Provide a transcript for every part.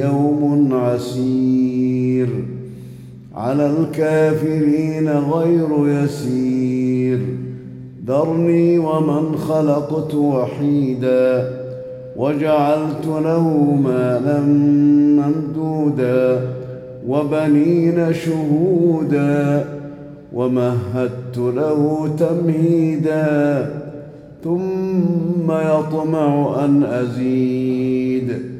يوم عسير. على الكافرين غير يسير. ذرني ومن خلقت وحيدا. وجعلت له مالا ممدودا. وبنين شهودا. ومهدت له تمهيدا. ثم يطمع أن أزيد.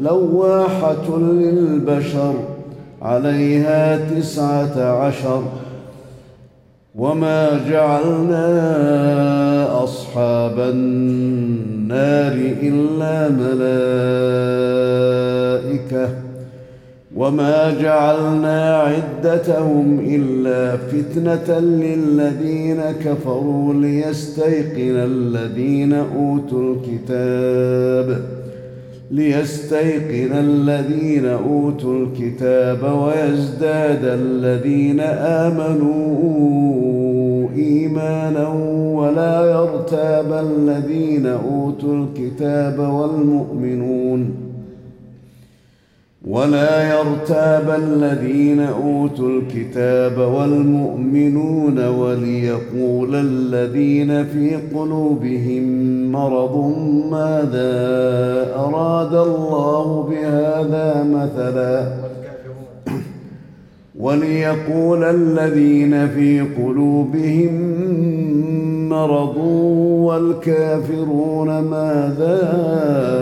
لواحة للبشر عليها تسعة عشر. وما جعلنا أصحاب النار إلا ملائكة. وما جعلنا عدتهم إلا فتنة للذين كفروا ليستيقن الذين أوتوا الكتاب. ليستيقن الذين أوتوا الكتاب ويزداد الذين آمنوا إيمانا ولا يرتاب الذين أوتوا الكتاب والمؤمنون ولا يرتاب الذين اوتوا الكتاب والمؤمنون وليقول الذين في قلوبهم مرض ماذا اراد الله بهذا مثلا وليقول الذين في قلوبهم مرض والكافرون ماذا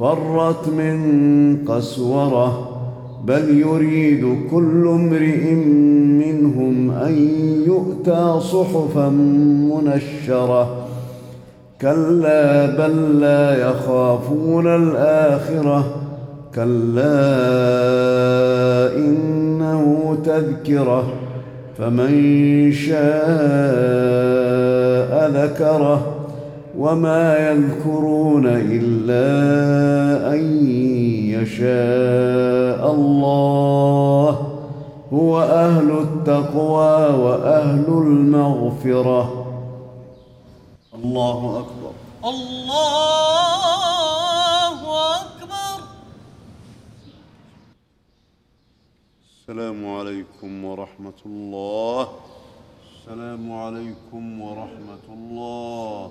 فرت من قسورة بل يريد كل امرئ منهم أن يؤتى صحفا منشرة. كلا بل لا يخافون الآخرة كلا إنه تذكرة. فمن شاء ذكره. وما يذكرون الا ان يشاء الله هو أهل التقوى واهل المغفره. الله أكبر. الله أكبر. السلام عليكم ورحمة الله. السلام عليكم ورحمة الله.